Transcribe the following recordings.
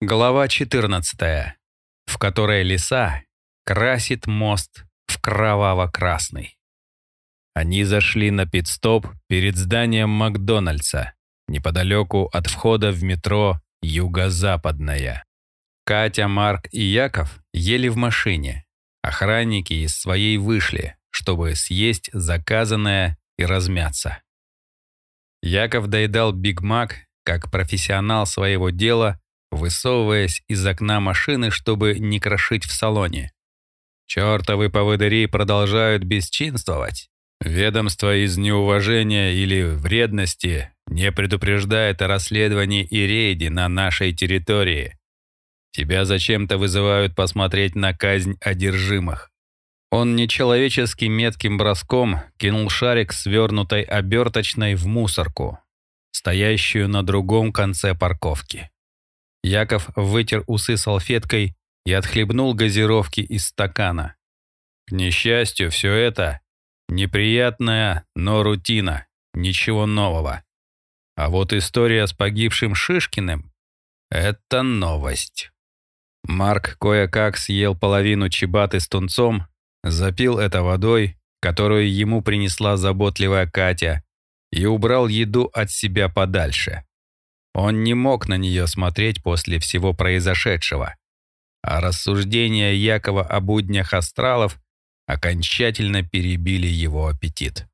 Глава 14, в которой лиса красит мост в кроваво-красный. Они зашли на пит-стоп перед зданием Макдональдса, неподалеку от входа в метро «Юго-Западная». Катя, Марк и Яков ели в машине. Охранники из своей вышли, чтобы съесть заказанное и размяться. Яков доедал Биг Мак как профессионал своего дела, высовываясь из окна машины, чтобы не крошить в салоне. Чёртовы поводыри продолжают бесчинствовать. Ведомство из неуважения или вредности не предупреждает о расследовании и рейде на нашей территории. Тебя зачем-то вызывают посмотреть на казнь одержимых. Он нечеловечески метким броском кинул шарик свернутой оберточной в мусорку, стоящую на другом конце парковки. Яков вытер усы салфеткой и отхлебнул газировки из стакана. К несчастью, все это неприятная, но рутина, ничего нового. А вот история с погибшим Шишкиным — это новость. Марк кое-как съел половину чебаты с тунцом запил это водой, которую ему принесла заботливая Катя, и убрал еду от себя подальше. Он не мог на нее смотреть после всего произошедшего, а рассуждения Якова о буднях астралов окончательно перебили его аппетит.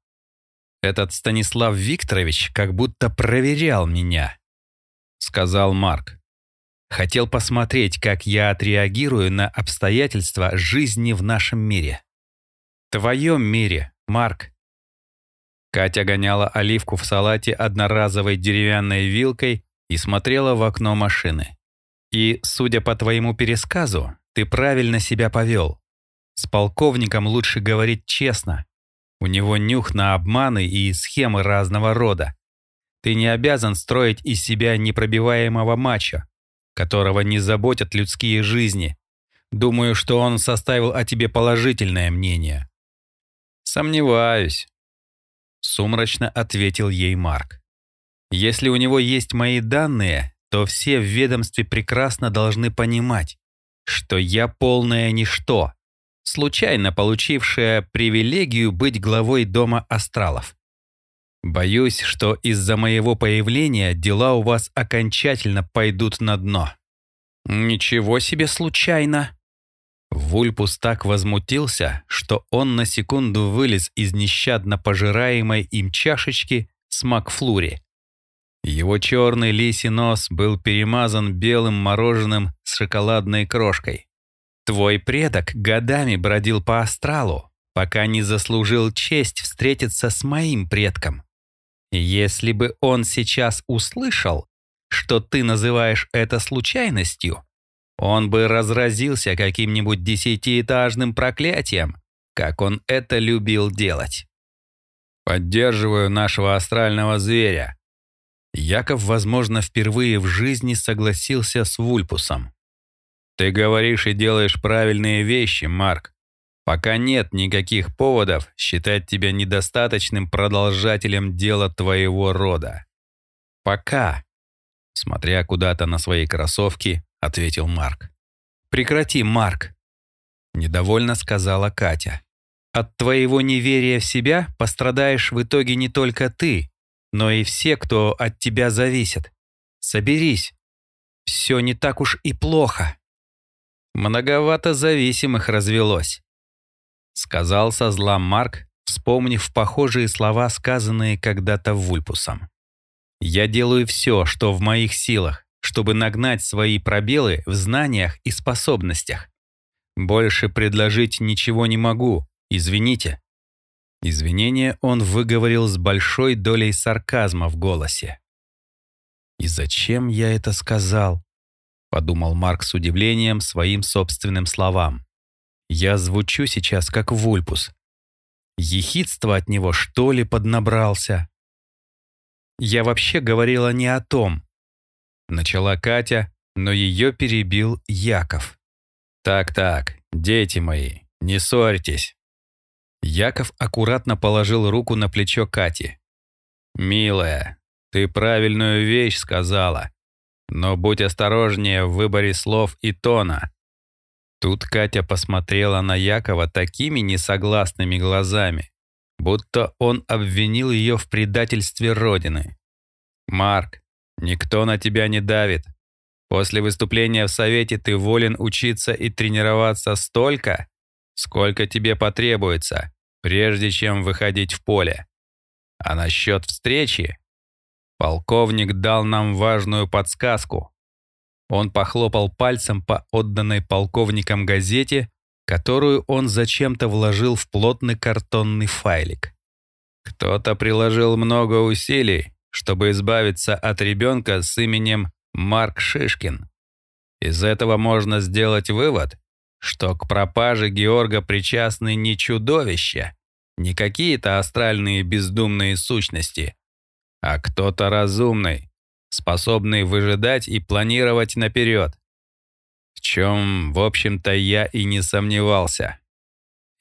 «Этот Станислав Викторович как будто проверял меня», — сказал Марк. Хотел посмотреть, как я отреагирую на обстоятельства жизни в нашем мире. Твоем мире, Марк. Катя гоняла оливку в салате одноразовой деревянной вилкой и смотрела в окно машины. И, судя по твоему пересказу, ты правильно себя повел. С полковником лучше говорить честно. У него нюх на обманы и схемы разного рода. Ты не обязан строить из себя непробиваемого мачо которого не заботят людские жизни. Думаю, что он составил о тебе положительное мнение». «Сомневаюсь», — сумрачно ответил ей Марк. «Если у него есть мои данные, то все в ведомстве прекрасно должны понимать, что я полное ничто, случайно получившая привилегию быть главой Дома Астралов. Боюсь, что из-за моего появления дела у вас окончательно пойдут на дно. Ничего себе случайно. Вульпус так возмутился, что он на секунду вылез из нещадно пожираемой им чашечки с Макфлури. Его черный лисий нос был перемазан белым мороженым с шоколадной крошкой. Твой предок годами бродил по астралу, пока не заслужил честь встретиться с моим предком. Если бы он сейчас услышал, что ты называешь это случайностью, он бы разразился каким-нибудь десятиэтажным проклятием, как он это любил делать. Поддерживаю нашего астрального зверя. Яков, возможно, впервые в жизни согласился с Вульпусом. Ты говоришь и делаешь правильные вещи, Марк. Пока нет никаких поводов считать тебя недостаточным продолжателем дела твоего рода. Пока, смотря куда-то на свои кроссовки, ответил Марк. Прекрати, Марк, недовольно сказала Катя. От твоего неверия в себя пострадаешь в итоге не только ты, но и все, кто от тебя зависит. Соберись. Все не так уж и плохо. Многовато зависимых развелось сказал со зла Марк, вспомнив похожие слова, сказанные когда-то Вульпусом. «Я делаю все, что в моих силах, чтобы нагнать свои пробелы в знаниях и способностях. Больше предложить ничего не могу, извините». Извинение он выговорил с большой долей сарказма в голосе. «И зачем я это сказал?» — подумал Марк с удивлением своим собственным словам. Я звучу сейчас как вульпус. Ехидство от него что ли поднабрался? Я вообще говорила не о том. Начала Катя, но ее перебил Яков. «Так-так, дети мои, не ссорьтесь». Яков аккуратно положил руку на плечо Кати. «Милая, ты правильную вещь сказала. но будь осторожнее в выборе слов и тона. Тут Катя посмотрела на Якова такими несогласными глазами, будто он обвинил ее в предательстве Родины. «Марк, никто на тебя не давит. После выступления в Совете ты волен учиться и тренироваться столько, сколько тебе потребуется, прежде чем выходить в поле. А насчет встречи полковник дал нам важную подсказку. Он похлопал пальцем по отданной полковником газете, которую он зачем-то вложил в плотный картонный файлик. Кто-то приложил много усилий, чтобы избавиться от ребенка с именем Марк Шишкин. Из этого можно сделать вывод, что к пропаже Георга причастны не чудовища, не какие-то астральные бездумные сущности, а кто-то разумный, способный выжидать и планировать наперед. В чем, в общем-то, я и не сомневался.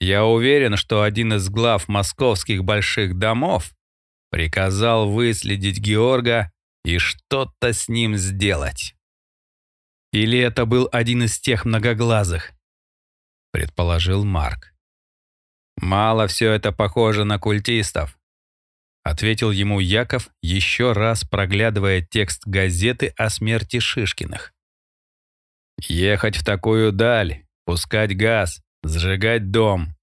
Я уверен, что один из глав московских больших домов приказал выследить Георга и что-то с ним сделать. Или это был один из тех многоглазых, предположил Марк. Мало все это похоже на культистов, ответил ему Яков, еще раз проглядывая текст газеты о смерти Шишкиных. Ехать в такую даль, пускать газ, сжигать дом.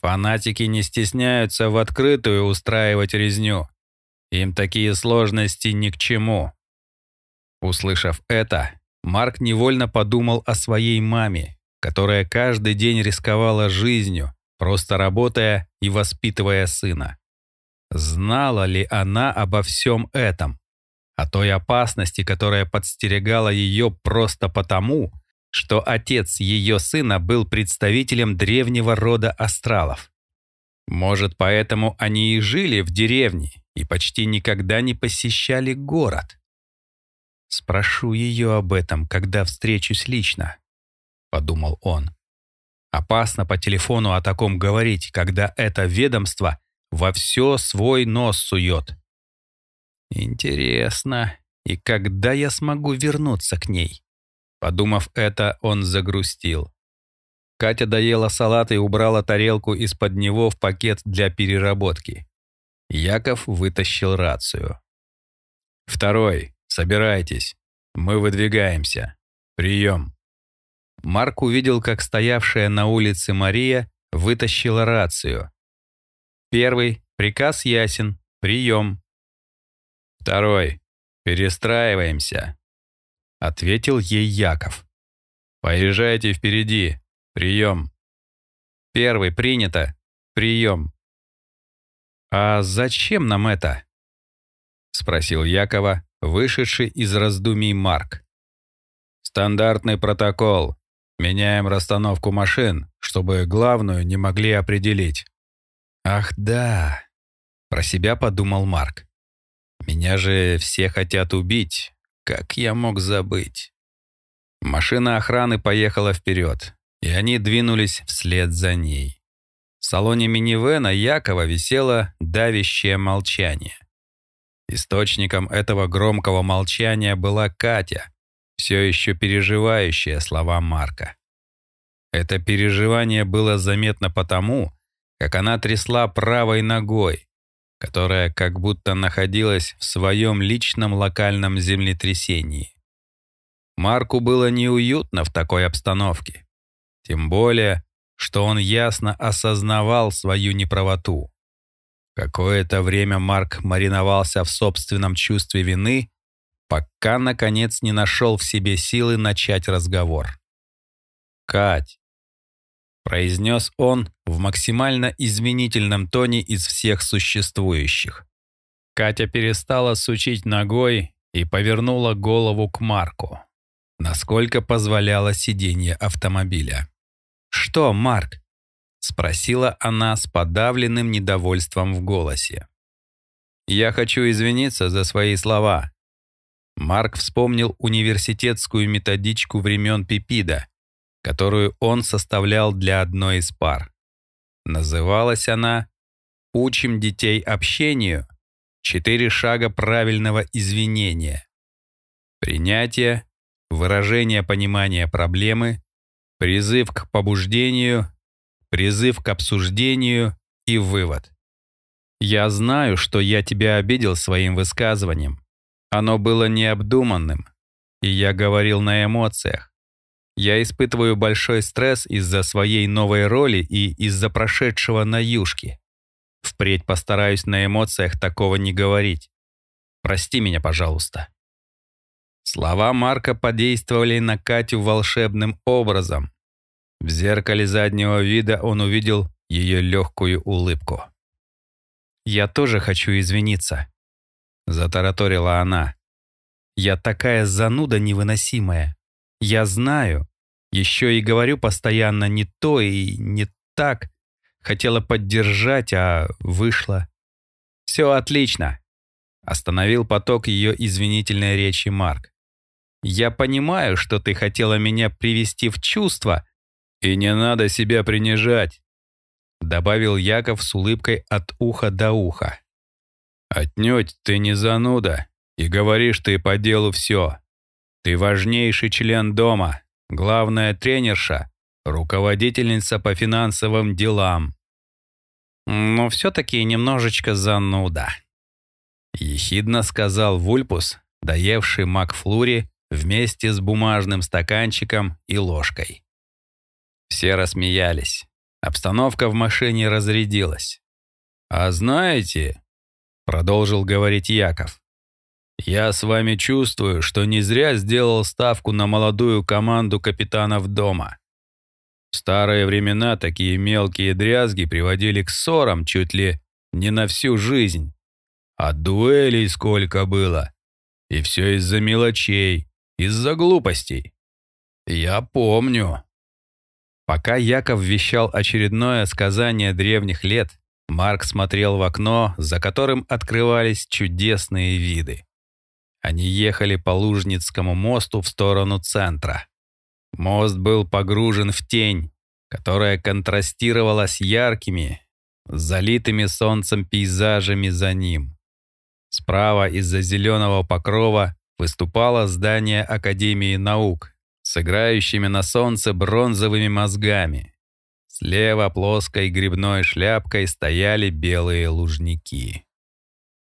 Фанатики не стесняются в открытую устраивать резню. Им такие сложности ни к чему. Услышав это, Марк невольно подумал о своей маме, которая каждый день рисковала жизнью, просто работая и воспитывая сына. Знала ли она обо всем этом? О той опасности, которая подстерегала ее просто потому, что отец ее сына был представителем древнего рода астралов. Может, поэтому они и жили в деревне и почти никогда не посещали город. Спрошу ее об этом, когда встречусь лично, подумал он. Опасно по телефону о таком говорить, когда это ведомство во все свой нос сует. Интересно, и когда я смогу вернуться к ней? Подумав это, он загрустил. Катя доела салат и убрала тарелку из-под него в пакет для переработки. Яков вытащил рацию. «Второй, собирайтесь. Мы выдвигаемся. Прием». Марк увидел, как стоявшая на улице Мария вытащила рацию. Первый, приказ ясен. Прием. Второй, перестраиваемся. Ответил ей Яков. Поезжайте впереди. Прием. Первый, принято. Прием. «А зачем нам это?» — спросил Якова, вышедший из раздумий Марк. «Стандартный протокол. Меняем расстановку машин, чтобы главную не могли определить». «Ах да!» — про себя подумал Марк. «Меня же все хотят убить. Как я мог забыть?» Машина охраны поехала вперед, и они двинулись вслед за ней. В салоне минивэна Якова висело давящее молчание. Источником этого громкого молчания была Катя, все еще переживающая слова Марка. Это переживание было заметно потому, как она трясла правой ногой, которая как будто находилась в своем личном локальном землетрясении. Марку было неуютно в такой обстановке. Тем более, что он ясно осознавал свою неправоту. Какое-то время Марк мариновался в собственном чувстве вины, пока, наконец, не нашел в себе силы начать разговор. «Кать», — произнес он в максимально изменительном тоне из всех существующих. Катя перестала сучить ногой и повернула голову к Марку, насколько позволяло сиденье автомобиля. «Что, Марк?» — спросила она с подавленным недовольством в голосе. «Я хочу извиниться за свои слова». Марк вспомнил университетскую методичку времен Пипида, которую он составлял для одной из пар. Называлась она «Учим детей общению. Четыре шага правильного извинения». Принятие, выражение понимания проблемы, призыв к побуждению, призыв к обсуждению и вывод. Я знаю, что я тебя обидел своим высказыванием. Оно было необдуманным, и я говорил на эмоциях. Я испытываю большой стресс из-за своей новой роли и из-за прошедшего на юшке. Впредь постараюсь на эмоциях такого не говорить. Прости меня, пожалуйста. Слова Марка подействовали на Катю волшебным образом. В зеркале заднего вида он увидел ее легкую улыбку. «Я тоже хочу извиниться», — затараторила она. «Я такая зануда невыносимая. Я знаю, еще и говорю постоянно не то и не так. Хотела поддержать, а вышло. Все отлично. Остановил поток ее извинительной речи Марк. Я понимаю, что ты хотела меня привести в чувство, и не надо себя принижать, добавил Яков с улыбкой от уха до уха. Отнюдь ты не зануда, и говоришь ты по делу все. Ты важнейший член дома, главная тренерша, руководительница по финансовым делам. Но все-таки немножечко зануда. Ехидно сказал Вульпус, доевший Макфлури вместе с бумажным стаканчиком и ложкой. Все рассмеялись. Обстановка в машине разрядилась. «А знаете», — продолжил говорить Яков, я с вами чувствую, что не зря сделал ставку на молодую команду капитанов дома. В старые времена такие мелкие дрязги приводили к ссорам чуть ли не на всю жизнь. А дуэлей сколько было. И все из-за мелочей, из-за глупостей. Я помню. Пока Яков вещал очередное сказание древних лет, Марк смотрел в окно, за которым открывались чудесные виды. Они ехали по Лужницкому мосту в сторону центра. Мост был погружен в тень, которая контрастировала с яркими, залитыми солнцем пейзажами за ним. Справа из-за зеленого покрова выступало здание Академии наук с играющими на солнце бронзовыми мозгами. Слева плоской грибной шляпкой стояли белые лужники.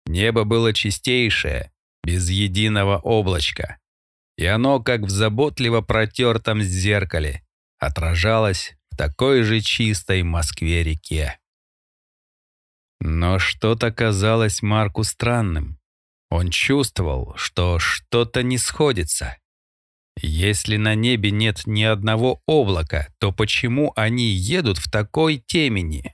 Небо было чистейшее, без единого облачка. И оно, как в заботливо протертом зеркале, отражалось в такой же чистой Москве-реке. Но что-то казалось Марку странным. Он чувствовал, что что-то не сходится. Если на небе нет ни одного облака, то почему они едут в такой темени?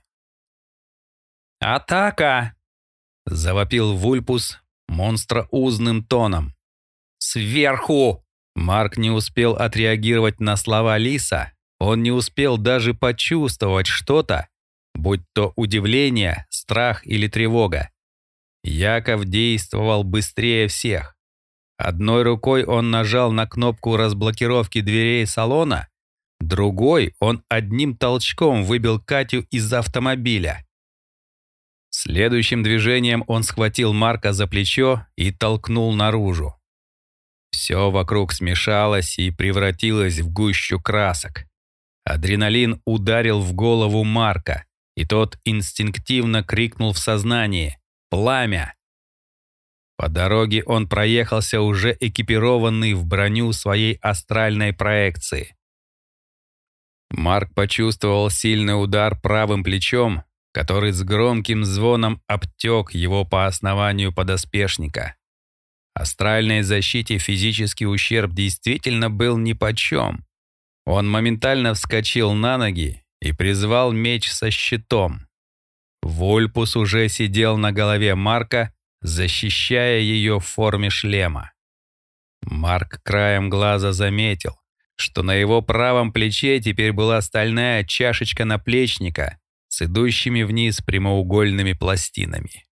«Атака!» — завопил Вульпус, монстроузным тоном. «Сверху!» Марк не успел отреагировать на слова Лиса. Он не успел даже почувствовать что-то, будь то удивление, страх или тревога. Яков действовал быстрее всех. Одной рукой он нажал на кнопку разблокировки дверей салона, другой он одним толчком выбил Катю из автомобиля. Следующим движением он схватил Марка за плечо и толкнул наружу. Все вокруг смешалось и превратилось в гущу красок. Адреналин ударил в голову Марка, и тот инстинктивно крикнул в сознании «Пламя!». По дороге он проехался уже экипированный в броню своей астральной проекции. Марк почувствовал сильный удар правым плечом который с громким звоном обтек его по основанию подоспешника. Астральной защите физический ущерб действительно был нипочем. Он моментально вскочил на ноги и призвал меч со щитом. Вольпус уже сидел на голове Марка, защищая ее в форме шлема. Марк краем глаза заметил, что на его правом плече теперь была стальная чашечка наплечника, с идущими вниз прямоугольными пластинами.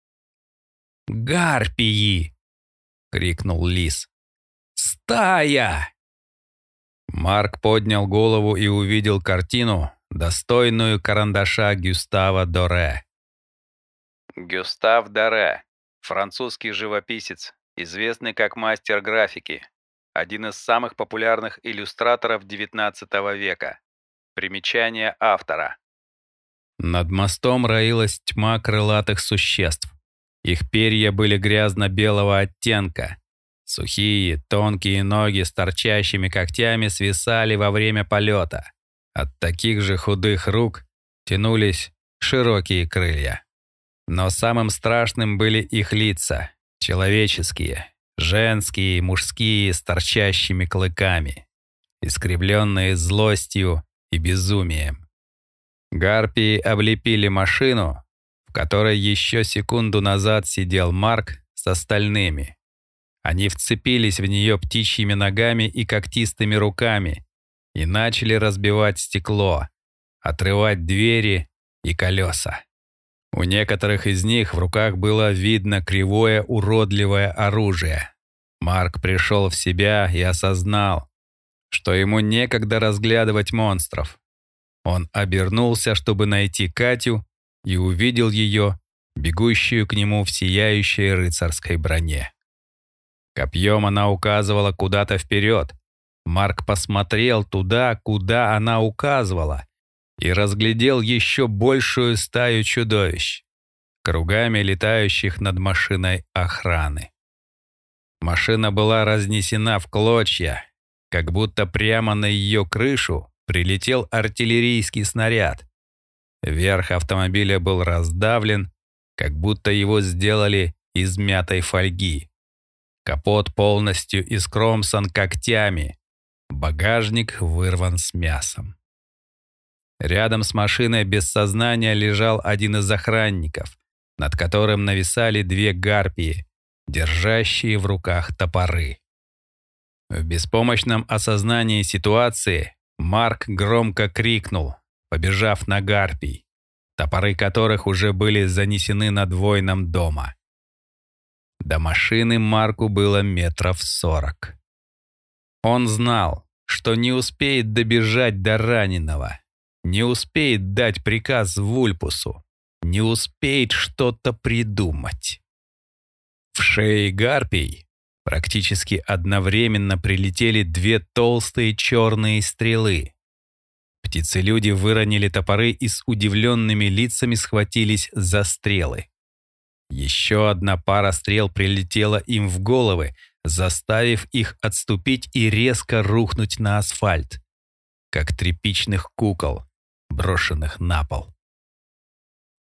«Гарпии!» — крикнул лис. «Стая!» Марк поднял голову и увидел картину, достойную карандаша Гюстава Доре. Гюстав Доре, французский живописец, известный как мастер графики, один из самых популярных иллюстраторов XIX века. Примечание автора. Над мостом роилась тьма крылатых существ. Их перья были грязно-белого оттенка. Сухие, тонкие ноги с торчащими когтями свисали во время полета. От таких же худых рук тянулись широкие крылья. Но самым страшным были их лица, человеческие, женские и мужские с торчащими клыками, искривленные злостью и безумием. Гарпии облепили машину, в которой еще секунду назад сидел Марк с остальными. Они вцепились в нее птичьими ногами и когтистыми руками и начали разбивать стекло, отрывать двери и колеса. У некоторых из них в руках было видно кривое уродливое оружие. Марк пришел в себя и осознал, что ему некогда разглядывать монстров. Он обернулся, чтобы найти Катю, и увидел ее, бегущую к нему в сияющей рыцарской броне. Копьем она указывала куда-то вперед. Марк посмотрел туда, куда она указывала, и разглядел еще большую стаю чудовищ, кругами летающих над машиной охраны. Машина была разнесена в клочья, как будто прямо на ее крышу прилетел артиллерийский снаряд. Верх автомобиля был раздавлен, как будто его сделали из мятой фольги. Капот полностью искромсан когтями, багажник вырван с мясом. Рядом с машиной без сознания лежал один из охранников, над которым нависали две гарпии, держащие в руках топоры. В беспомощном осознании ситуации Марк громко крикнул, побежав на гарпий, топоры которых уже были занесены над воином дома. До машины Марку было метров сорок. Он знал, что не успеет добежать до раненого — не успеет дать приказ Вульпусу, не успеет что-то придумать. В шее гарпий практически одновременно прилетели две толстые черные стрелы. Птицелюди выронили топоры и с удивленными лицами схватились за стрелы. Еще одна пара стрел прилетела им в головы, заставив их отступить и резко рухнуть на асфальт, как тряпичных кукол, брошенных на пол.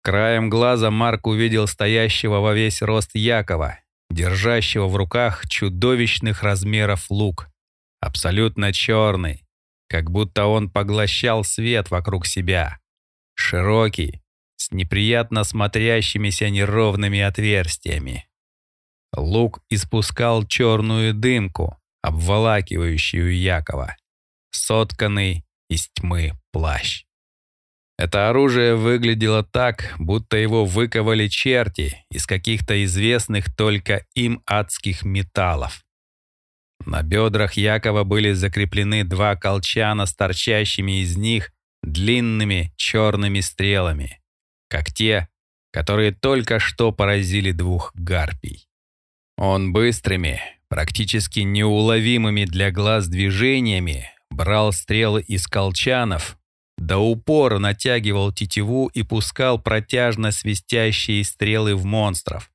Краем глаза Марк увидел стоящего во весь рост Якова, держащего в руках чудовищных размеров лук, абсолютно черный, как будто он поглощал свет вокруг себя, широкий, с неприятно смотрящимися неровными отверстиями. Лук испускал черную дымку, обволакивающую Якова, сотканный из тьмы плащ. Это оружие выглядело так, будто его выковали черти из каких-то известных только им адских металлов. На бедрах Якова были закреплены два колчана с торчащими из них длинными черными стрелами, как те, которые только что поразили двух гарпий. Он быстрыми, практически неуловимыми для глаз движениями брал стрелы из колчанов до упора натягивал тетиву и пускал протяжно свистящие стрелы в монстров,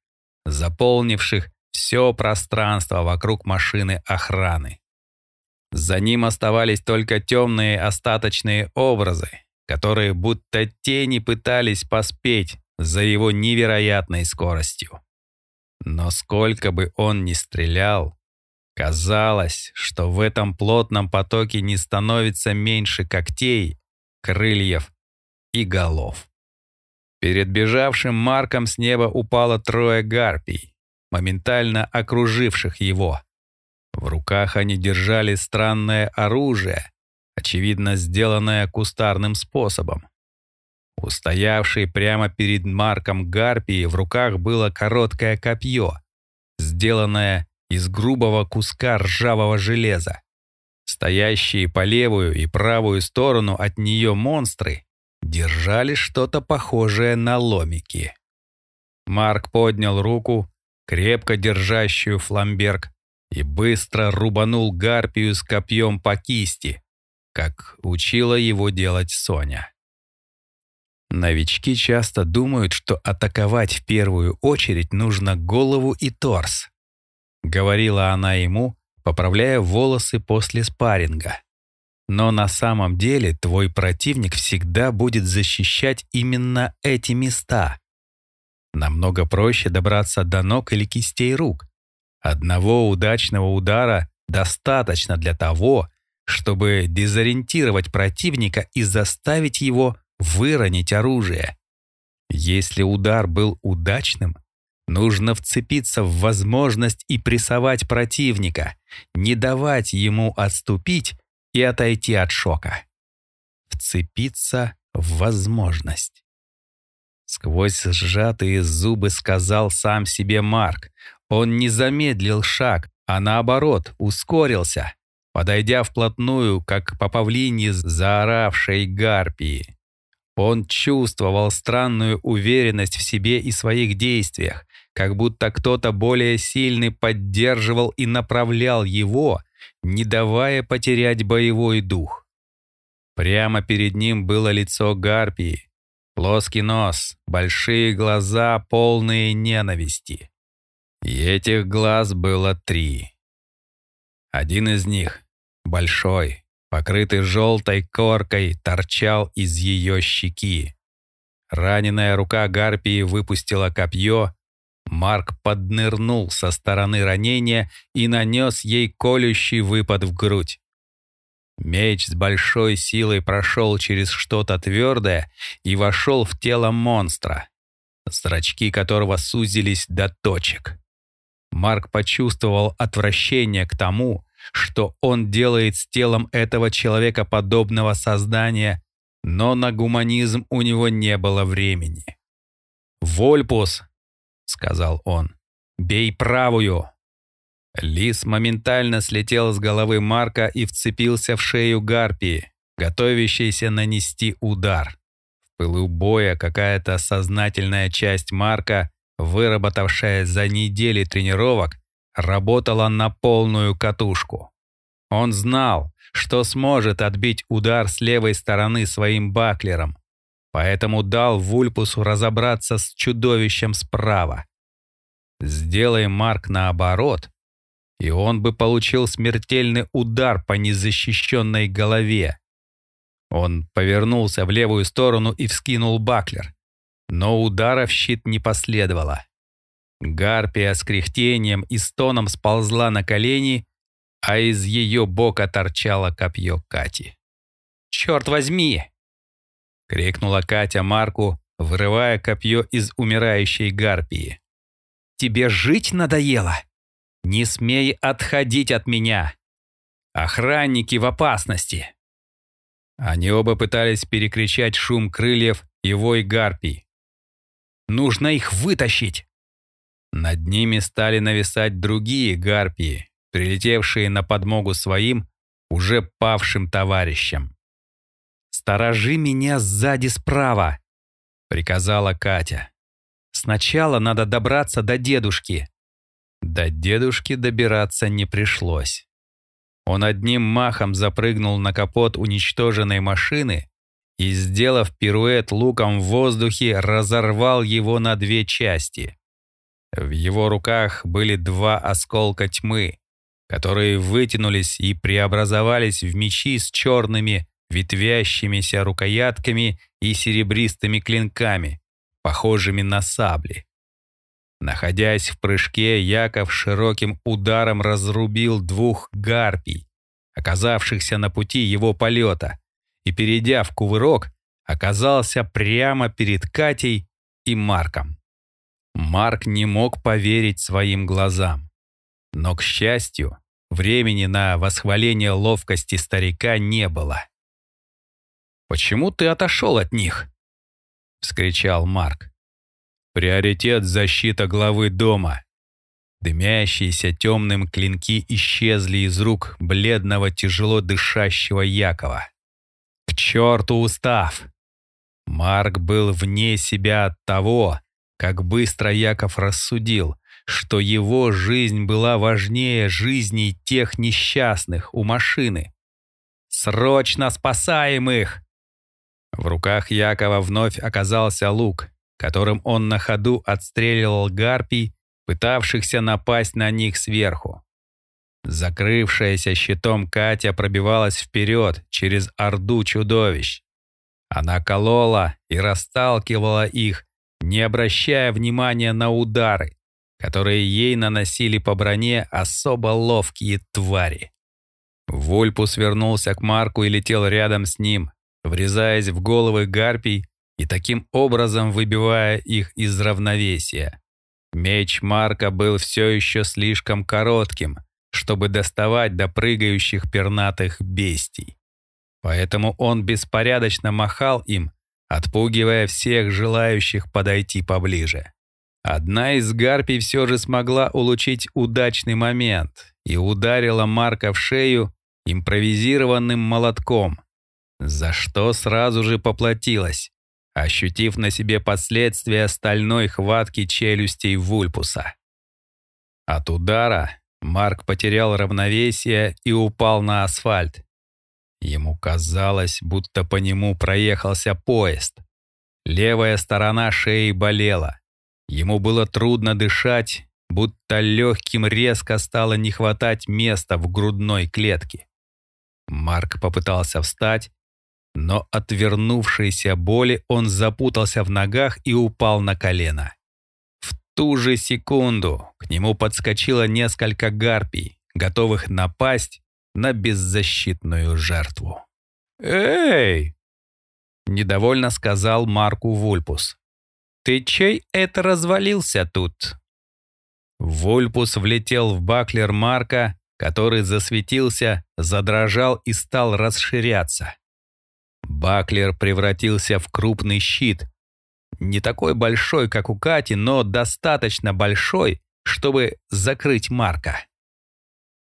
заполнивших все пространство вокруг машины охраны. За ним оставались только темные остаточные образы, которые будто тени пытались поспеть за его невероятной скоростью. Но сколько бы он ни стрелял, казалось, что в этом плотном потоке не становится меньше когтей, крыльев и голов. Перед бежавшим Марком с неба упало трое гарпий, моментально окруживших его. В руках они держали странное оружие, очевидно сделанное кустарным способом. Устоявший прямо перед Марком гарпии в руках было короткое копье, сделанное из грубого куска ржавого железа. Стоящие по левую и правую сторону от нее монстры держали что-то похожее на ломики. Марк поднял руку, крепко держащую фламберг, и быстро рубанул гарпию с копьем по кисти, как учила его делать Соня. Новички часто думают, что атаковать в первую очередь нужно голову и торс. Говорила она ему, поправляя волосы после спарринга. Но на самом деле твой противник всегда будет защищать именно эти места. Намного проще добраться до ног или кистей рук. Одного удачного удара достаточно для того, чтобы дезориентировать противника и заставить его выронить оружие. Если удар был удачным, нужно вцепиться в возможность и прессовать противника, не давать ему отступить и отойти от шока. Вцепиться в возможность. Сквозь сжатые зубы сказал сам себе Марк. Он не замедлил шаг, а наоборот ускорился, подойдя вплотную, как по павлине заоравшей гарпии. Он чувствовал странную уверенность в себе и своих действиях, как будто кто-то более сильный поддерживал и направлял его, не давая потерять боевой дух. Прямо перед ним было лицо Гарпии, плоский нос, большие глаза, полные ненависти. И этих глаз было три. Один из них, большой, покрытый желтой коркой, торчал из ее щеки. Раненая рука Гарпии выпустила копье. Марк поднырнул со стороны ранения и нанес ей колющий выпад в грудь. Меч с большой силой прошел через что-то твердое и вошел в тело монстра, зрачки которого сузились до точек. Марк почувствовал отвращение к тому, что он делает с телом этого человекоподобного создания, но на гуманизм у него не было времени. «Вольпус!» — сказал он. «Бей правую!» Лис моментально слетел с головы Марка и вцепился в шею Гарпии, готовящейся нанести удар. В пылу боя какая-то сознательная часть Марка, выработавшая за недели тренировок, работала на полную катушку. Он знал, что сможет отбить удар с левой стороны своим баклером, поэтому дал Вульпусу разобраться с чудовищем справа. Сделай Марк наоборот, и он бы получил смертельный удар по незащищенной голове. Он повернулся в левую сторону и вскинул баклер, но удара в щит не последовало. Гарпия с кряхтением и стоном сползла на колени, а из ее бока торчало копье Кати. «Черт возьми!» — крикнула Катя Марку, вырывая копье из умирающей гарпии. «Тебе жить надоело? Не смей отходить от меня! Охранники в опасности!» Они оба пытались перекричать шум крыльев и вой гарпий. «Нужно их вытащить!» Над ними стали нависать другие гарпии, прилетевшие на подмогу своим, уже павшим товарищам. «Сторожи меня сзади справа!» — приказала Катя. «Сначала надо добраться до дедушки». До дедушки добираться не пришлось. Он одним махом запрыгнул на капот уничтоженной машины и, сделав пируэт луком в воздухе, разорвал его на две части. В его руках были два осколка тьмы, которые вытянулись и преобразовались в мечи с черными, ветвящимися рукоятками и серебристыми клинками, похожими на сабли. Находясь в прыжке, Яков широким ударом разрубил двух гарпий, оказавшихся на пути его полета, и, перейдя в кувырок, оказался прямо перед Катей и Марком. Марк не мог поверить своим глазам. Но, к счастью, времени на восхваление ловкости старика не было. «Почему ты отошел от них?» — вскричал Марк. «Приоритет защита главы дома». Дымящиеся темным клинки исчезли из рук бледного тяжело дышащего Якова. «К черту устав!» Марк был вне себя от того, как быстро Яков рассудил, что его жизнь была важнее жизней тех несчастных у машины. «Срочно спасаем их!» В руках Якова вновь оказался лук, которым он на ходу отстреливал гарпий, пытавшихся напасть на них сверху. Закрывшаяся щитом Катя пробивалась вперед через орду чудовищ. Она колола и расталкивала их, не обращая внимания на удары, которые ей наносили по броне особо ловкие твари. Вольпус вернулся к Марку и летел рядом с ним, врезаясь в головы гарпий и таким образом выбивая их из равновесия. Меч Марка был все еще слишком коротким, чтобы доставать до прыгающих пернатых бестий. Поэтому он беспорядочно махал им, отпугивая всех желающих подойти поближе. Одна из гарпий все же смогла улучить удачный момент и ударила Марка в шею импровизированным молотком, за что сразу же поплатилась, ощутив на себе последствия стальной хватки челюстей Вульпуса. От удара Марк потерял равновесие и упал на асфальт. Ему казалось, будто по нему проехался поезд. Левая сторона шеи болела. Ему было трудно дышать, будто легким резко стало не хватать места в грудной клетке. Марк попытался встать, но от боли он запутался в ногах и упал на колено. В ту же секунду к нему подскочило несколько гарпий, готовых напасть на беззащитную жертву. «Эй!» — недовольно сказал Марку Вульпус. «Ты чей это развалился тут?» Вульпус влетел в баклер Марка который засветился, задрожал и стал расширяться. Баклер превратился в крупный щит. Не такой большой, как у Кати, но достаточно большой, чтобы закрыть Марка.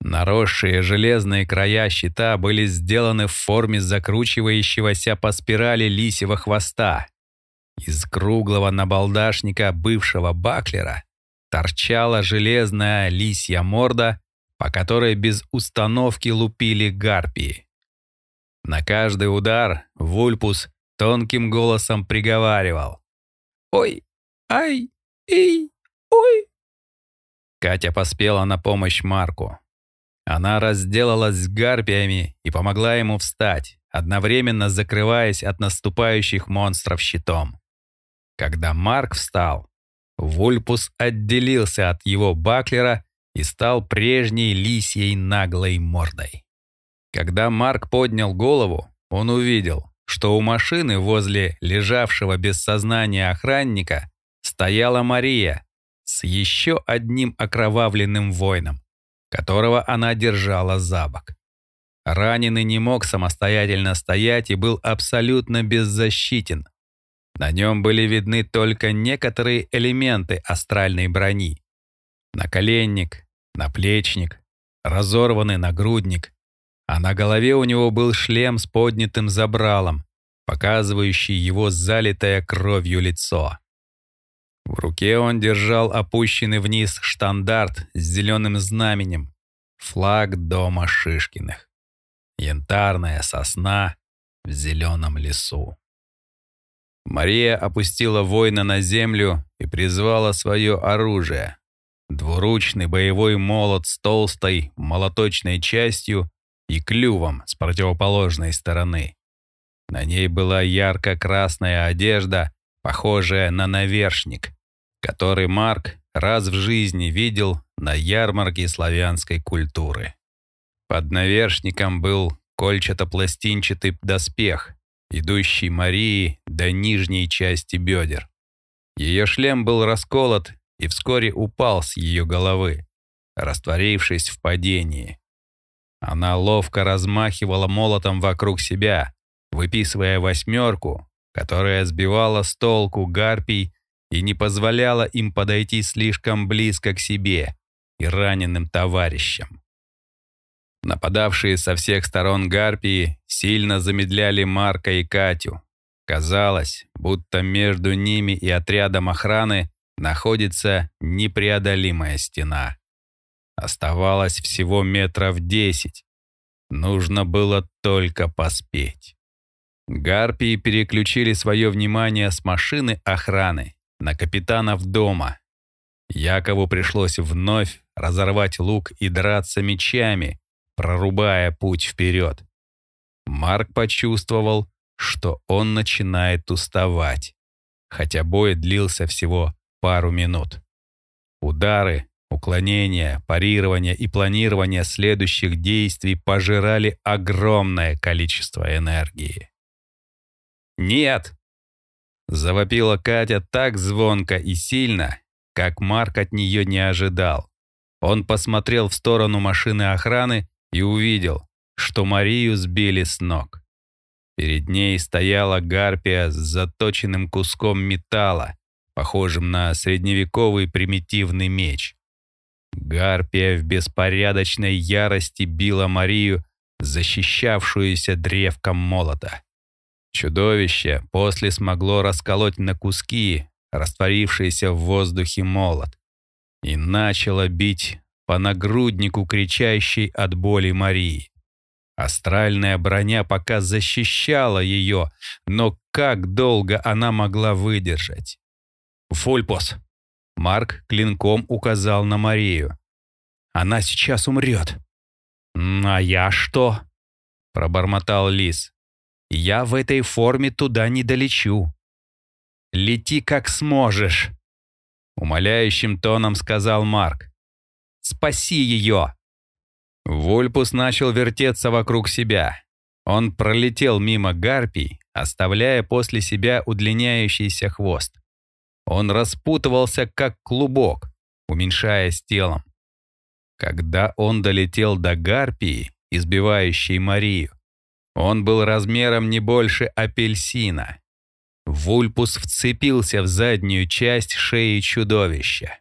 Наросшие железные края щита были сделаны в форме закручивающегося по спирали лисьего хвоста. Из круглого набалдашника бывшего Баклера торчала железная лисья морда по которой без установки лупили гарпии. На каждый удар Вульпус тонким голосом приговаривал. «Ой, ай, эй, ой!» Катя поспела на помощь Марку. Она разделалась с гарпиями и помогла ему встать, одновременно закрываясь от наступающих монстров щитом. Когда Марк встал, Вульпус отделился от его баклера и стал прежней лисьей наглой мордой. Когда Марк поднял голову, он увидел, что у машины возле лежавшего без сознания охранника стояла Мария с еще одним окровавленным воином, которого она держала за бок. Раненый не мог самостоятельно стоять и был абсолютно беззащитен. На нем были видны только некоторые элементы астральной брони. Наколенник, наплечник, разорванный нагрудник, а на голове у него был шлем с поднятым забралом, показывающий его залитое кровью лицо. В руке он держал опущенный вниз штандарт с зеленым знаменем, флаг дома Шишкиных. Янтарная сосна в зеленом лесу. Мария опустила воина на землю и призвала свое оружие, Двуручный боевой молот с толстой молоточной частью и клювом с противоположной стороны. На ней была ярко-красная одежда, похожая на навершник, который Марк раз в жизни видел на ярмарке славянской культуры. Под навершником был кольчато-пластинчатый доспех, идущий Марии до нижней части бедер. Ее шлем был расколот и вскоре упал с ее головы, растворившись в падении. Она ловко размахивала молотом вокруг себя, выписывая восьмерку, которая сбивала с толку гарпий и не позволяла им подойти слишком близко к себе и раненым товарищам. Нападавшие со всех сторон гарпии сильно замедляли Марка и Катю. Казалось, будто между ними и отрядом охраны находится непреодолимая стена. Оставалось всего метров десять. Нужно было только поспеть. Гарпии переключили свое внимание с машины охраны на капитанов дома. Якову пришлось вновь разорвать лук и драться мечами, прорубая путь вперед. Марк почувствовал, что он начинает уставать, хотя бой длился всего пару минут. Удары, уклонения, парирование и планирование следующих действий пожирали огромное количество энергии. «Нет!» — завопила Катя так звонко и сильно, как Марк от нее не ожидал. Он посмотрел в сторону машины охраны и увидел, что Марию сбили с ног. Перед ней стояла гарпия с заточенным куском металла, похожим на средневековый примитивный меч. Гарпия в беспорядочной ярости била Марию, защищавшуюся древком молота. Чудовище после смогло расколоть на куски растворившийся в воздухе молот и начало бить по нагруднику кричащей от боли Марии. Астральная броня пока защищала ее, но как долго она могла выдержать? «Фульпос!» Марк клинком указал на Марию. «Она сейчас умрет». «А я что?» Пробормотал Лис. Я в этой форме туда не долечу. Лети как сможешь, умоляющим тоном сказал Марк. Спаси ее. Вольпус начал вертеться вокруг себя. Он пролетел мимо гарпий, оставляя после себя удлиняющийся хвост. Он распутывался, как клубок, уменьшаясь телом. Когда он долетел до гарпии, избивающей Марию, он был размером не больше апельсина. Вульпус вцепился в заднюю часть шеи чудовища.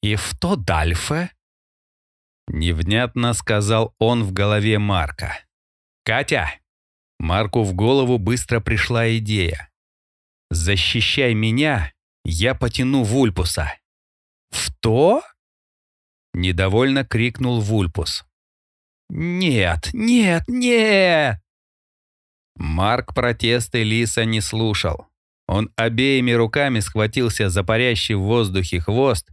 «И в то дальфе?» Невнятно сказал он в голове Марка. «Катя!» Марку в голову быстро пришла идея. «Защищай меня, я потяну Вульпуса». «В то?» Недовольно крикнул Вульпус. «Нет, нет, нет!» Марк протесты Лиса не слушал. Он обеими руками схватился за парящий в воздухе хвост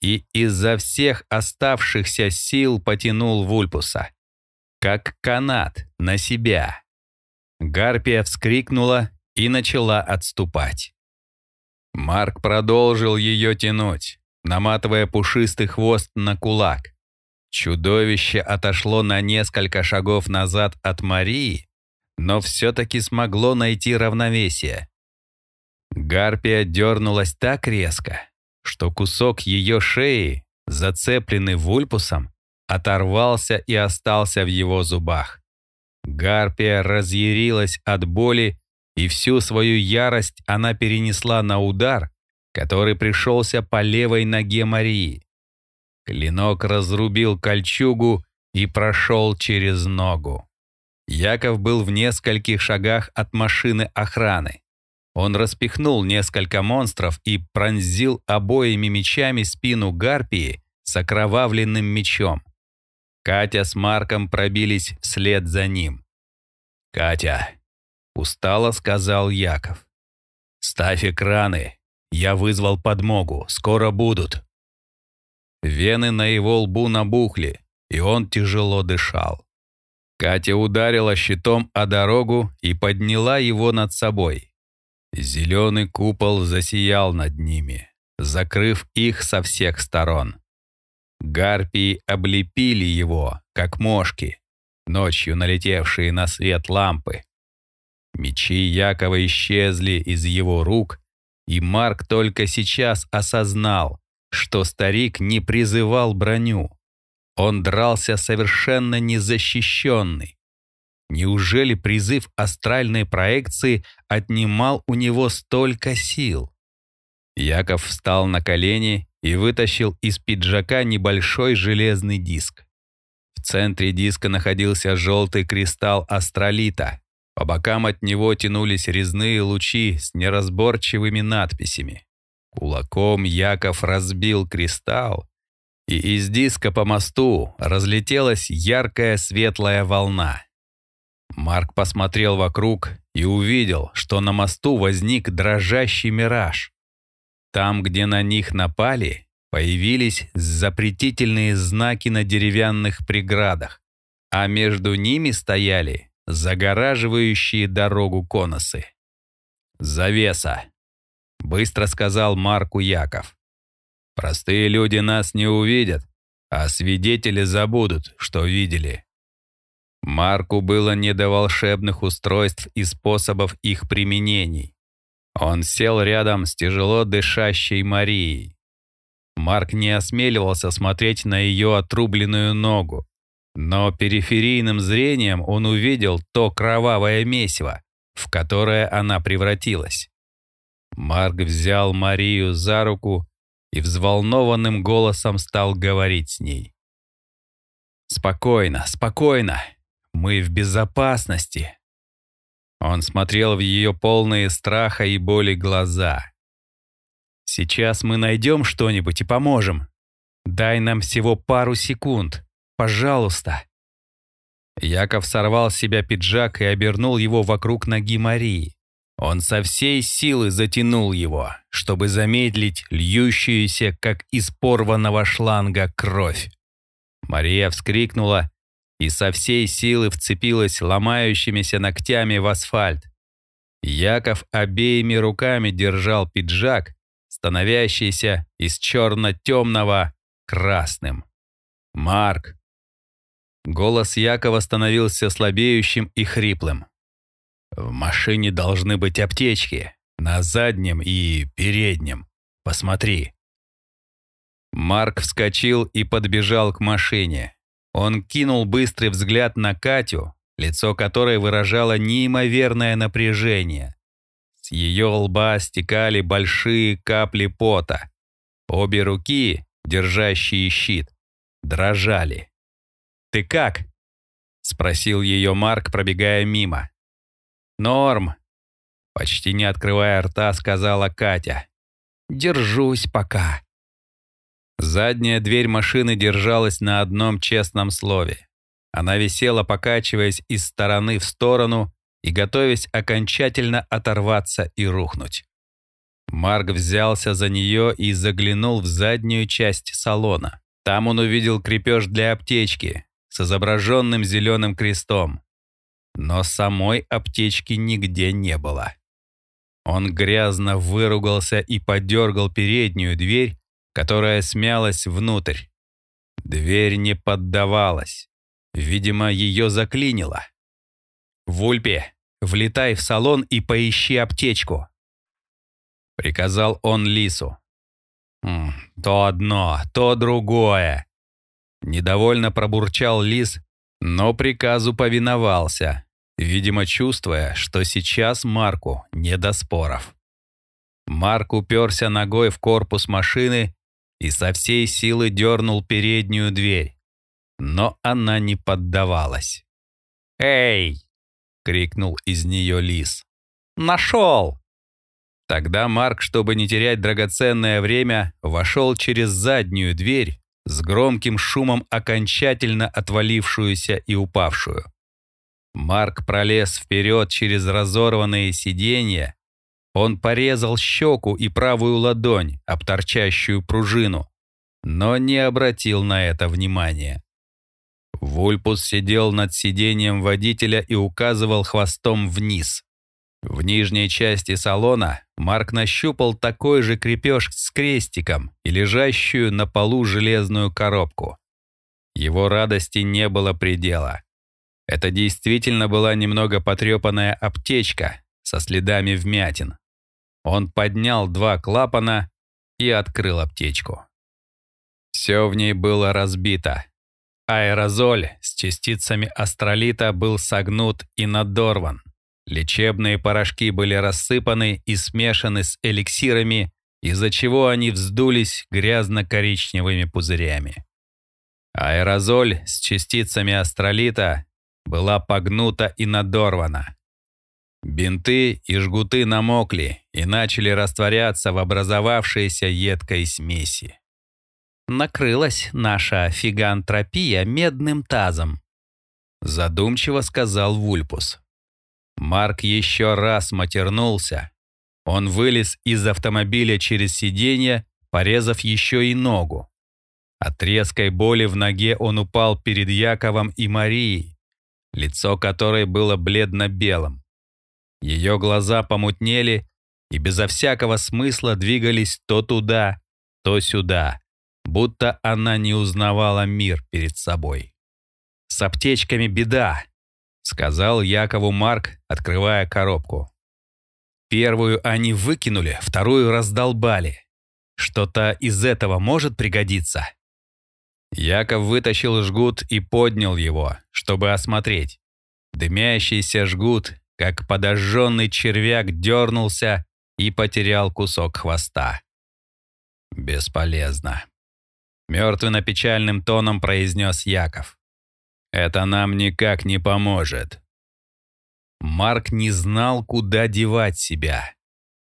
и изо всех оставшихся сил потянул Вульпуса. Как канат на себя. Гарпия вскрикнула и начала отступать. Марк продолжил ее тянуть, наматывая пушистый хвост на кулак. Чудовище отошло на несколько шагов назад от Марии, но все-таки смогло найти равновесие. Гарпия дернулась так резко, что кусок ее шеи, зацепленный вульпусом, оторвался и остался в его зубах. Гарпия разъярилась от боли, и всю свою ярость она перенесла на удар, который пришелся по левой ноге Марии. Клинок разрубил кольчугу и прошел через ногу. Яков был в нескольких шагах от машины охраны. Он распихнул несколько монстров и пронзил обоими мечами спину гарпии с окровавленным мечом. Катя с Марком пробились вслед за ним. «Катя», — устало сказал Яков, — «ставь экраны. Я вызвал подмогу. Скоро будут». Вены на его лбу набухли, и он тяжело дышал. Катя ударила щитом о дорогу и подняла его над собой. Зеленый купол засиял над ними, закрыв их со всех сторон. Гарпии облепили его, как мошки, ночью налетевшие на свет лампы. Мечи Якова исчезли из его рук, и Марк только сейчас осознал, что старик не призывал броню. Он дрался совершенно незащищенный. Неужели призыв астральной проекции отнимал у него столько сил? Яков встал на колени и вытащил из пиджака небольшой железный диск. В центре диска находился желтый кристалл астролита. По бокам от него тянулись резные лучи с неразборчивыми надписями. Кулаком Яков разбил кристалл, и из диска по мосту разлетелась яркая светлая волна. Марк посмотрел вокруг и увидел, что на мосту возник дрожащий мираж. Там, где на них напали, появились запретительные знаки на деревянных преградах, а между ними стояли загораживающие дорогу конусы. «Завеса», — быстро сказал Марку Яков. «Простые люди нас не увидят, а свидетели забудут, что видели». Марку было не до волшебных устройств и способов их применений. Он сел рядом с тяжело дышащей Марией. Марк не осмеливался смотреть на ее отрубленную ногу, но периферийным зрением он увидел то кровавое месиво, в которое она превратилась. Марк взял Марию за руку и взволнованным голосом стал говорить с ней. «Спокойно, спокойно. Мы в безопасности». Он смотрел в ее полные страха и боли глаза. «Сейчас мы найдем что-нибудь и поможем. Дай нам всего пару секунд. Пожалуйста». Яков сорвал с себя пиджак и обернул его вокруг ноги Марии. Он со всей силы затянул его, чтобы замедлить льющуюся, как из порванного шланга, кровь. Мария вскрикнула и со всей силы вцепилась ломающимися ногтями в асфальт. Яков обеими руками держал пиджак, становящийся из черно-темного красным. «Марк!» Голос Якова становился слабеющим и хриплым. «В машине должны быть аптечки, на заднем и переднем. Посмотри». Марк вскочил и подбежал к машине. Он кинул быстрый взгляд на Катю, лицо которой выражало неимоверное напряжение. С ее лба стекали большие капли пота. Обе руки, держащие щит, дрожали. «Ты как?» — спросил ее Марк, пробегая мимо. «Норм», — почти не открывая рта, сказала Катя. «Держусь пока». Задняя дверь машины держалась на одном честном слове. Она висела, покачиваясь из стороны в сторону и готовясь окончательно оторваться и рухнуть. Марк взялся за нее и заглянул в заднюю часть салона. Там он увидел крепеж для аптечки с изображенным зеленым крестом. Но самой аптечки нигде не было. Он грязно выругался и подергал переднюю дверь, которая смялась внутрь. Дверь не поддавалась. Видимо, ее заклинило. «Вульпе, влетай в салон и поищи аптечку», — приказал он Лису. «То одно, то другое». Недовольно пробурчал Лис, но приказу повиновался, видимо, чувствуя, что сейчас Марку не до споров. Марк уперся ногой в корпус машины и со всей силы дернул переднюю дверь. Но она не поддавалась. «Эй!» — крикнул из нее лис. «Нашел!» Тогда Марк, чтобы не терять драгоценное время, вошел через заднюю дверь с громким шумом окончательно отвалившуюся и упавшую. Марк пролез вперед через разорванные сиденья он порезал щеку и правую ладонь, обторчащую пружину, но не обратил на это внимания. Вульпус сидел над сиденьем водителя и указывал хвостом вниз. В нижней части салона Марк нащупал такой же крепеж с крестиком и лежащую на полу железную коробку. Его радости не было предела. Это действительно была немного потрепанная аптечка со следами вмятин. Он поднял два клапана и открыл аптечку. Все в ней было разбито. Аэрозоль с частицами астролита был согнут и надорван. Лечебные порошки были рассыпаны и смешаны с эликсирами, из-за чего они вздулись грязно-коричневыми пузырями. Аэрозоль с частицами астролита была погнута и надорвана. Бинты и жгуты намокли и начали растворяться в образовавшейся едкой смеси. «Накрылась наша фигантропия медным тазом», задумчиво сказал Вульпус. Марк еще раз матернулся. Он вылез из автомобиля через сиденье, порезав еще и ногу. От резкой боли в ноге он упал перед Яковом и Марией, лицо которой было бледно-белым. Ее глаза помутнели и безо всякого смысла двигались то туда, то сюда, будто она не узнавала мир перед собой. «С аптечками беда», — сказал Якову Марк, открывая коробку. Первую они выкинули, вторую раздолбали. Что-то из этого может пригодиться. Яков вытащил жгут и поднял его, чтобы осмотреть. Дымящийся жгут как подожженный червяк дернулся и потерял кусок хвоста. «Бесполезно», — мертвенно-печальным тоном произнес Яков. «Это нам никак не поможет». Марк не знал, куда девать себя.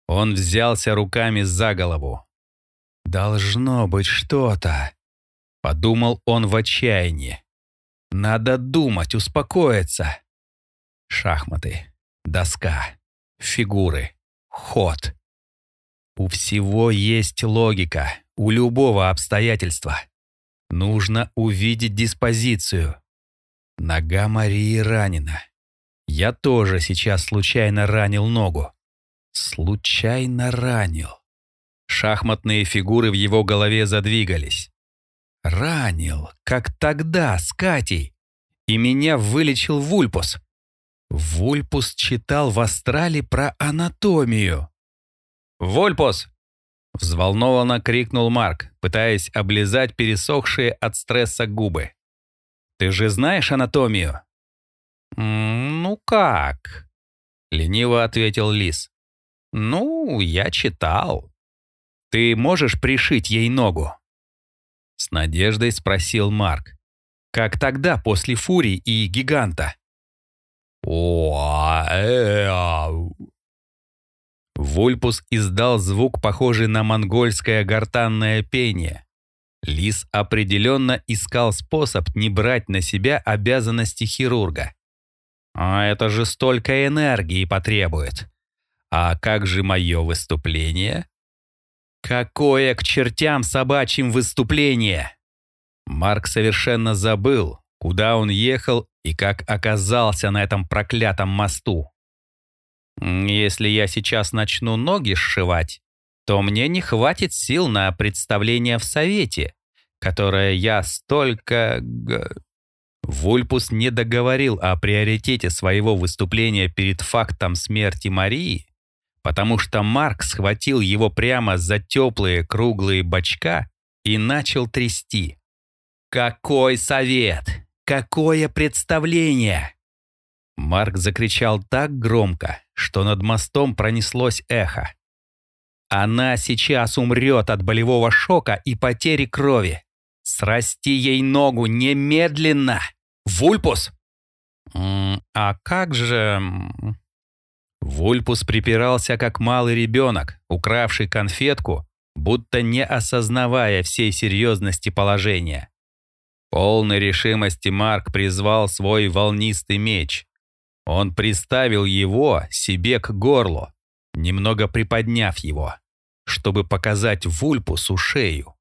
Он взялся руками за голову. «Должно быть что-то», — подумал он в отчаянии. «Надо думать, успокоиться». Шахматы. Доска. Фигуры. Ход. У всего есть логика, у любого обстоятельства. Нужно увидеть диспозицию. Нога Марии ранена. Я тоже сейчас случайно ранил ногу. Случайно ранил. Шахматные фигуры в его голове задвигались. Ранил, как тогда с Катей. И меня вылечил Вульпус. Вульпус читал в Астрале про анатомию. «Вульпус!» — взволнованно крикнул Марк, пытаясь облизать пересохшие от стресса губы. «Ты же знаешь анатомию?» «Ну как?» — лениво ответил Лис. «Ну, я читал». «Ты можешь пришить ей ногу?» С надеждой спросил Марк. «Как тогда, после Фурии и Гиганта?» Вульпус издал звук, похожий на монгольское гортанное пение. Лис определенно искал способ не брать на себя обязанности хирурга. А это же столько энергии потребует. А как же мое выступление? Какое к чертям собачьим выступление? Марк совершенно забыл, куда он ехал и как оказался на этом проклятом мосту. Если я сейчас начну ноги сшивать, то мне не хватит сил на представление в Совете, которое я столько... Вульпус не договорил о приоритете своего выступления перед фактом смерти Марии, потому что Марк схватил его прямо за теплые круглые бочка и начал трясти. «Какой совет? Какое представление!» Марк закричал так громко, что над мостом пронеслось эхо. «Она сейчас умрет от болевого шока и потери крови. Срасти ей ногу немедленно! Вульпус!» «А как же...» Вульпус припирался, как малый ребенок, укравший конфетку, будто не осознавая всей серьезности положения. Полной решимости Марк призвал свой волнистый меч. Он приставил его себе к горлу, немного приподняв его, чтобы показать Вульпусу шею.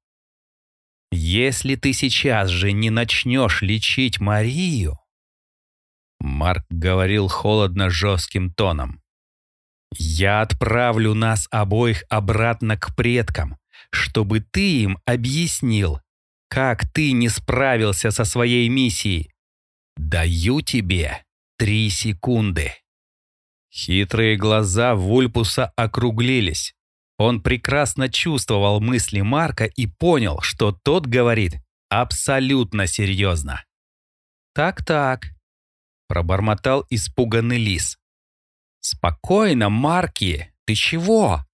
«Если ты сейчас же не начнешь лечить Марию...» Марк говорил холодно жестким тоном. «Я отправлю нас обоих обратно к предкам, чтобы ты им объяснил, как ты не справился со своей миссией? Даю тебе три секунды. Хитрые глаза Вульпуса округлились. Он прекрасно чувствовал мысли Марка и понял, что тот говорит абсолютно серьезно. «Так-так», — пробормотал испуганный лис. «Спокойно, Марки, ты чего?»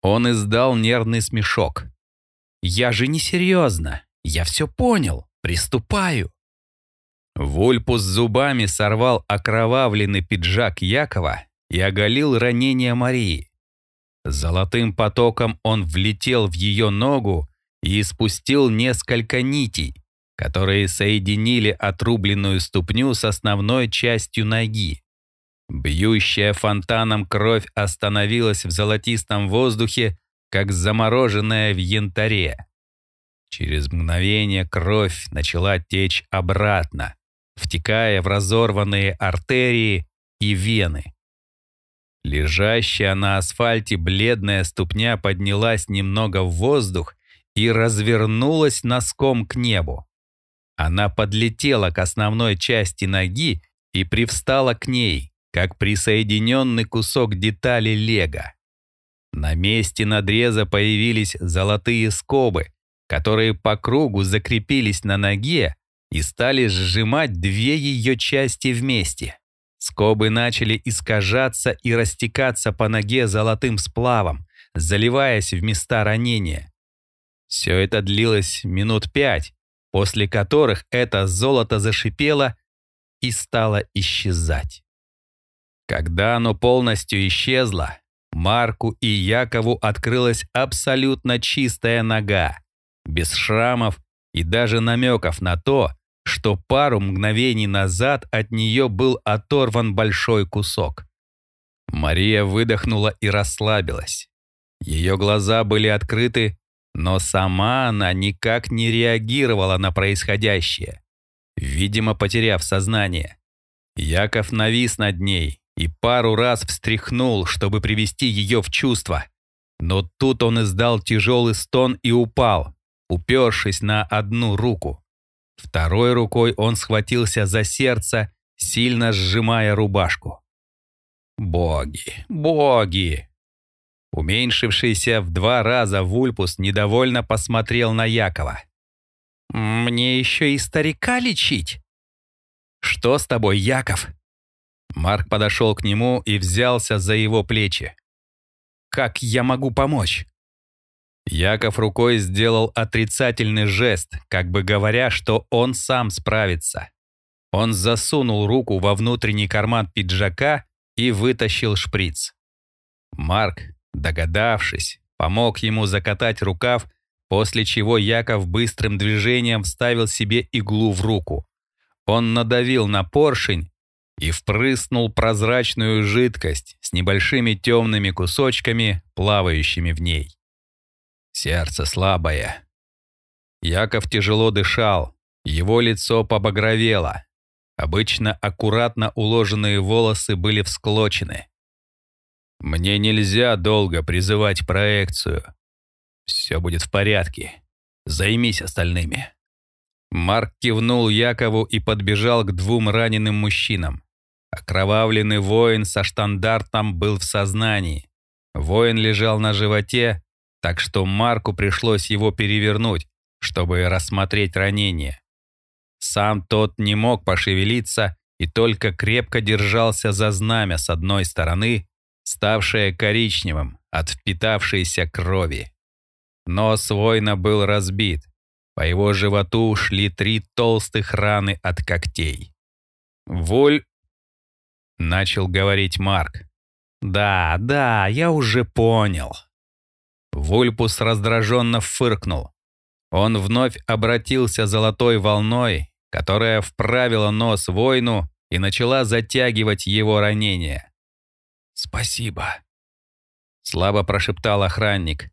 Он издал нервный смешок. Я же не серьезно. Я все понял. Приступаю. Вульпус зубами сорвал окровавленный пиджак Якова и оголил ранение Марии. Золотым потоком он влетел в ее ногу и испустил несколько нитей, которые соединили отрубленную ступню с основной частью ноги. Бьющая фонтаном кровь остановилась в золотистом воздухе, как замороженная в янтаре. Через мгновение кровь начала течь обратно, втекая в разорванные артерии и вены. Лежащая на асфальте бледная ступня поднялась немного в воздух и развернулась носком к небу. Она подлетела к основной части ноги и привстала к ней, как присоединенный кусок детали лего. На месте надреза появились золотые скобы, которые по кругу закрепились на ноге и стали сжимать две ее части вместе. Скобы начали искажаться и растекаться по ноге золотым сплавом, заливаясь в места ранения. Все это длилось минут пять, после которых это золото зашипело и стало исчезать. Когда оно полностью исчезло, Марку и Якову открылась абсолютно чистая нога, без шрамов и даже намеков на то, что пару мгновений назад от нее был оторван большой кусок. Мария выдохнула и расслабилась. Ее глаза были открыты, но сама она никак не реагировала на происходящее, видимо, потеряв сознание. Яков навис над ней и пару раз встряхнул, чтобы привести ее в чувство. Но тут он издал тяжелый стон и упал, упершись на одну руку. Второй рукой он схватился за сердце, сильно сжимая рубашку. «Боги, боги!» Уменьшившийся в два раза Вульпус недовольно посмотрел на Якова. «Мне еще и старика лечить?» «Что с тобой, Яков?» Марк подошел к нему и взялся за его плечи. «Как я могу помочь?» Яков рукой сделал отрицательный жест, как бы говоря, что он сам справится. Он засунул руку во внутренний карман пиджака и вытащил шприц. Марк, догадавшись, помог ему закатать рукав, после чего Яков быстрым движением вставил себе иглу в руку. Он надавил на поршень и впрыснул прозрачную жидкость с небольшими темными кусочками, плавающими в ней. Сердце слабое. Яков тяжело дышал, его лицо побагровело. Обычно аккуратно уложенные волосы были всклочены. «Мне нельзя долго призывать проекцию. Все будет в порядке. Займись остальными». Марк кивнул Якову и подбежал к двум раненым мужчинам. Окровавленный воин со штандартом был в сознании. Воин лежал на животе, так что Марку пришлось его перевернуть, чтобы рассмотреть ранение. Сам тот не мог пошевелиться и только крепко держался за знамя с одной стороны, ставшее коричневым от впитавшейся крови. Нос воина был разбит, по его животу шли три толстых раны от когтей. «Воль...» — начал говорить Марк. «Да, да, я уже понял», Вульпус раздраженно фыркнул. Он вновь обратился золотой волной, которая вправила нос воину и начала затягивать его ранение. «Спасибо», — слабо прошептал охранник.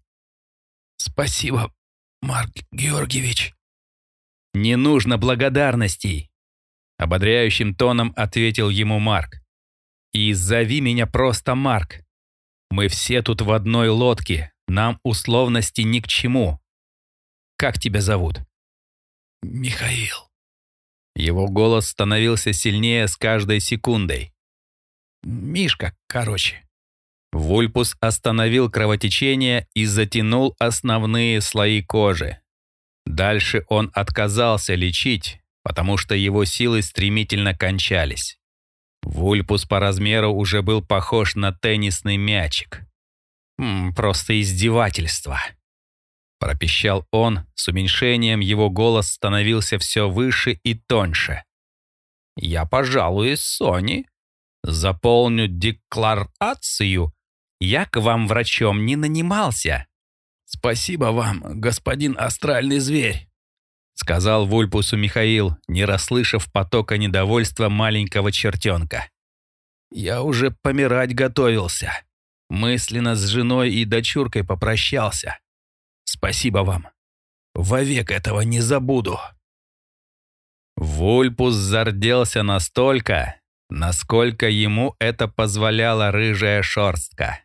«Спасибо, Марк Георгиевич». «Не нужно благодарностей», — ободряющим тоном ответил ему Марк. «И зови меня просто Марк. Мы все тут в одной лодке, нам условности ни к чему. Как тебя зовут? Михаил. Его голос становился сильнее с каждой секундой. Мишка, короче. Вульпус остановил кровотечение и затянул основные слои кожи. Дальше он отказался лечить, потому что его силы стремительно кончались. Вульпус по размеру уже был похож на теннисный мячик. «Просто издевательство», — пропищал он, с уменьшением его голос становился все выше и тоньше. «Я пожалуюсь Соне. заполню декларацию. Я к вам врачом не нанимался». «Спасибо вам, господин астральный зверь», — сказал Вульпусу Михаил, не расслышав потока недовольства маленького чертенка. «Я уже помирать готовился. Мысленно с женой и дочуркой попрощался. Спасибо вам. Вовек этого не забуду». Вульпус зарделся настолько, насколько ему это позволяла рыжая шорстка.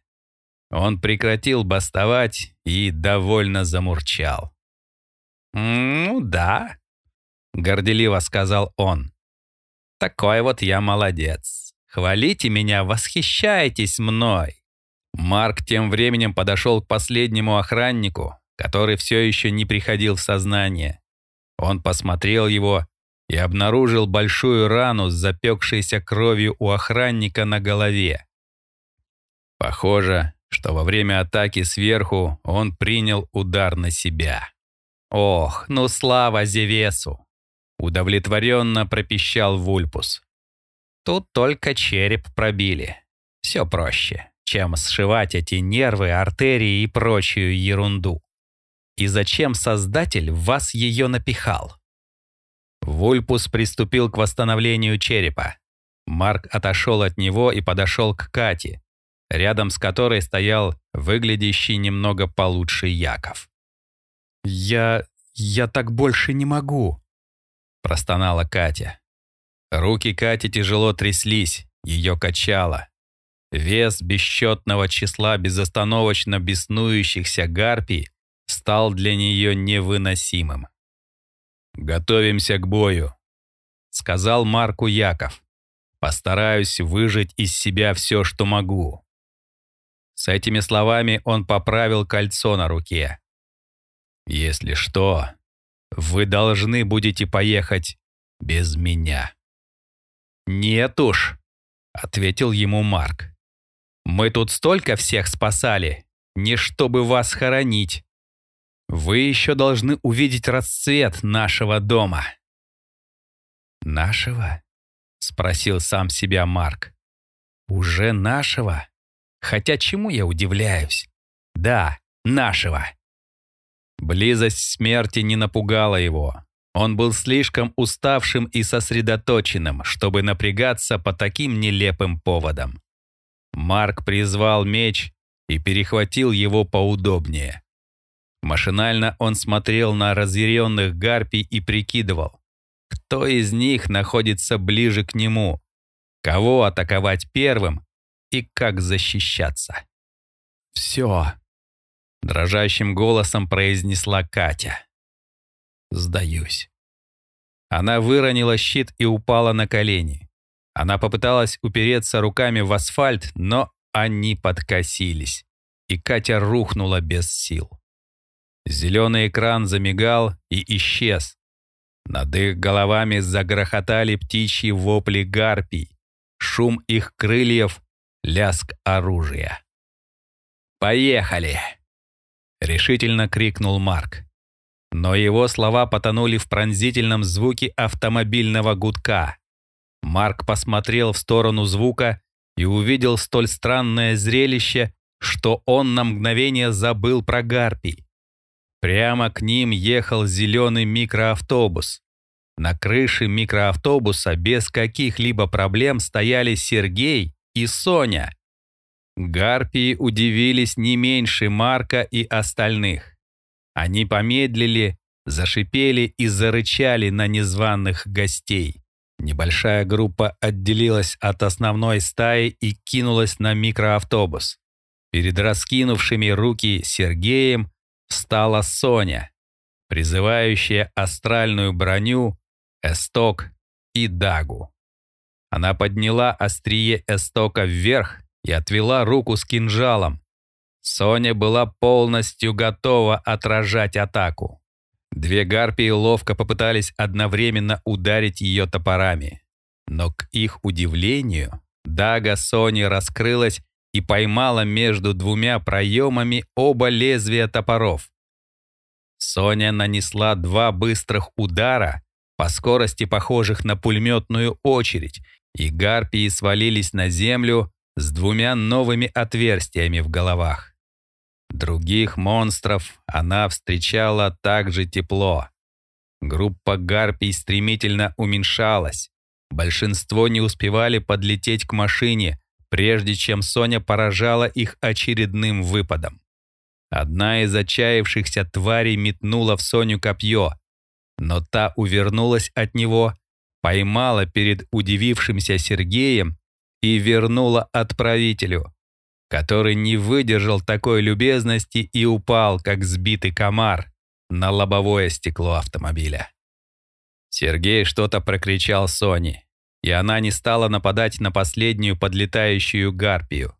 Он прекратил бастовать и довольно замурчал. «Ну да», — горделиво сказал он. «Такой вот я молодец. Хвалите меня, восхищайтесь мной». Марк тем временем подошел к последнему охраннику, который все еще не приходил в сознание. Он посмотрел его и обнаружил большую рану с запекшейся кровью у охранника на голове. Похоже, что во время атаки сверху он принял удар на себя. «Ох, ну слава Зевесу!» Удовлетворенно пропищал Вульпус. «Тут только череп пробили. Все проще, чем сшивать эти нервы, артерии и прочую ерунду. И зачем Создатель вас ее напихал?» Вульпус приступил к восстановлению черепа. Марк отошел от него и подошел к Кате, рядом с которой стоял выглядящий немного получше Яков. «Я... я так больше не могу», — простонала Катя. Руки Кати тяжело тряслись, ее качало. Вес бесчетного числа безостановочно беснующихся гарпий стал для нее невыносимым. «Готовимся к бою», — сказал Марку Яков. «Постараюсь выжить из себя все, что могу». С этими словами он поправил кольцо на руке. «Если что, вы должны будете поехать без меня». «Нет уж», — ответил ему Марк. «Мы тут столько всех спасали, не чтобы вас хоронить. Вы еще должны увидеть расцвет нашего дома». «Нашего?» — спросил сам себя Марк. «Уже нашего? Хотя чему я удивляюсь? Да, нашего». Близость смерти не напугала его. Он был слишком уставшим и сосредоточенным, чтобы напрягаться по таким нелепым поводам. Марк призвал меч и перехватил его поудобнее. Машинально он смотрел на разъяренных гарпий и прикидывал, кто из них находится ближе к нему, кого атаковать первым и как защищаться. «Все», — дрожащим голосом произнесла Катя. «Сдаюсь». Она выронила щит и упала на колени. Она попыталась упереться руками в асфальт, но они подкосились, и Катя рухнула без сил. Зеленый экран замигал и исчез. Над их головами загрохотали птичьи вопли гарпий, шум их крыльев, ляск оружия. «Поехали!» — решительно крикнул Марк. Но его слова потонули в пронзительном звуке автомобильного гудка. Марк посмотрел в сторону звука и увидел столь странное зрелище, что он на мгновение забыл про гарпий. Прямо к ним ехал зеленый микроавтобус. На крыше микроавтобуса без каких-либо проблем стояли Сергей и Соня. Гарпии удивились не меньше Марка и остальных. Они помедлили, зашипели и зарычали на незваных гостей. Небольшая группа отделилась от основной стаи и кинулась на микроавтобус. Перед раскинувшими руки Сергеем встала Соня, призывающая астральную броню, эсток и дагу. Она подняла острие эстока вверх и отвела руку с кинжалом. Соня была полностью готова отражать атаку. Две гарпии ловко попытались одновременно ударить ее топорами. Но к их удивлению, дага Сони раскрылась и поймала между двумя проемами оба лезвия топоров. Соня нанесла два быстрых удара, по скорости похожих на пулеметную очередь, и гарпии свалились на землю с двумя новыми отверстиями в головах. Других монстров она встречала также тепло. Группа гарпий стремительно уменьшалась. Большинство не успевали подлететь к машине, прежде чем Соня поражала их очередным выпадом. Одна из отчаявшихся тварей метнула в Соню копье, но та увернулась от него, поймала перед удивившимся Сергеем и вернула отправителю, который не выдержал такой любезности и упал, как сбитый комар, на лобовое стекло автомобиля. Сергей что-то прокричал Соне, и она не стала нападать на последнюю подлетающую гарпию.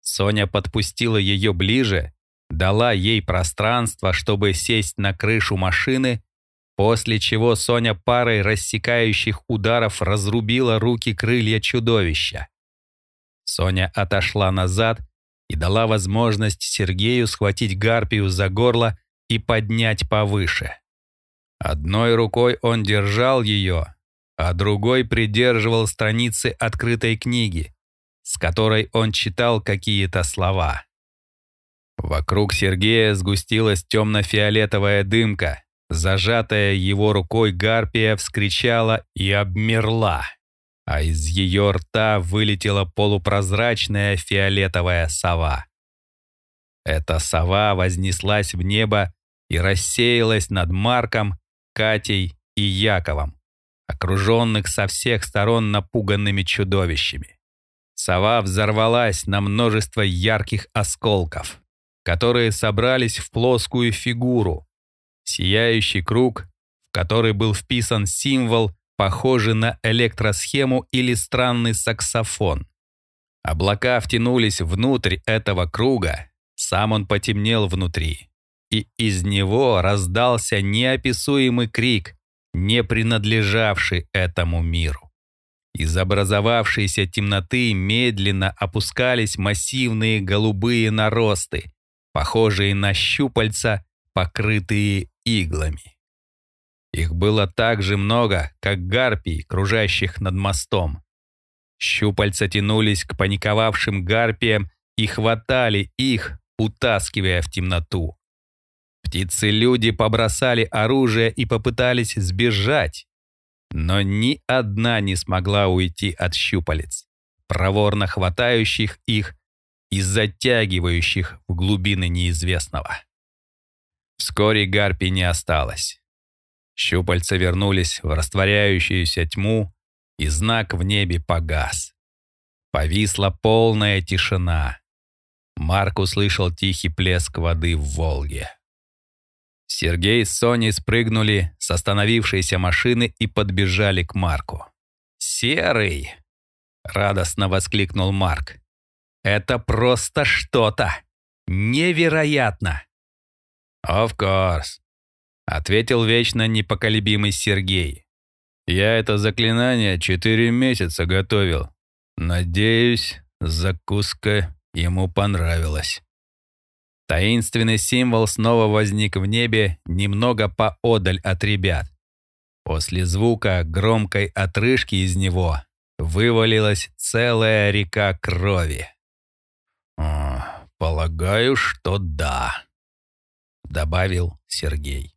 Соня подпустила ее ближе, дала ей пространство, чтобы сесть на крышу машины, после чего Соня парой рассекающих ударов разрубила руки крылья чудовища. Соня отошла назад и дала возможность Сергею схватить гарпию за горло и поднять повыше. Одной рукой он держал ее, а другой придерживал страницы открытой книги, с которой он читал какие-то слова. Вокруг Сергея сгустилась темно-фиолетовая дымка. Зажатая его рукой гарпия вскричала и обмерла, а из ее рта вылетела полупрозрачная фиолетовая сова. Эта сова вознеслась в небо и рассеялась над Марком, Катей и Яковом, окруженных со всех сторон напуганными чудовищами. Сова взорвалась на множество ярких осколков, которые собрались в плоскую фигуру, сияющий круг, в который был вписан символ, похожий на электросхему или странный саксофон. Облака втянулись внутрь этого круга, сам он потемнел внутри, и из него раздался неописуемый крик, не принадлежавший этому миру. Из образовавшейся темноты медленно опускались массивные голубые наросты, похожие на щупальца, покрытые иглами. Их было так же много, как гарпий, кружащих над мостом. Щупальца тянулись к паниковавшим гарпиям и хватали их, утаскивая в темноту. Птицы-люди побросали оружие и попытались сбежать, но ни одна не смогла уйти от щупалец, проворно хватающих их и затягивающих в глубины неизвестного. Вскоре гарпи не осталось. Щупальца вернулись в растворяющуюся тьму, и знак в небе погас. Повисла полная тишина. Марк услышал тихий плеск воды в Волге. Сергей с Соней спрыгнули с остановившейся машины и подбежали к Марку. «Серый!» — радостно воскликнул Марк. «Это просто что-то! Невероятно!» «Of course», — ответил вечно непоколебимый Сергей. «Я это заклинание четыре месяца готовил. Надеюсь, закуска ему понравилась». Таинственный символ снова возник в небе немного поодаль от ребят. После звука громкой отрыжки из него вывалилась целая река крови. «Полагаю, что да», — добавил Сергей.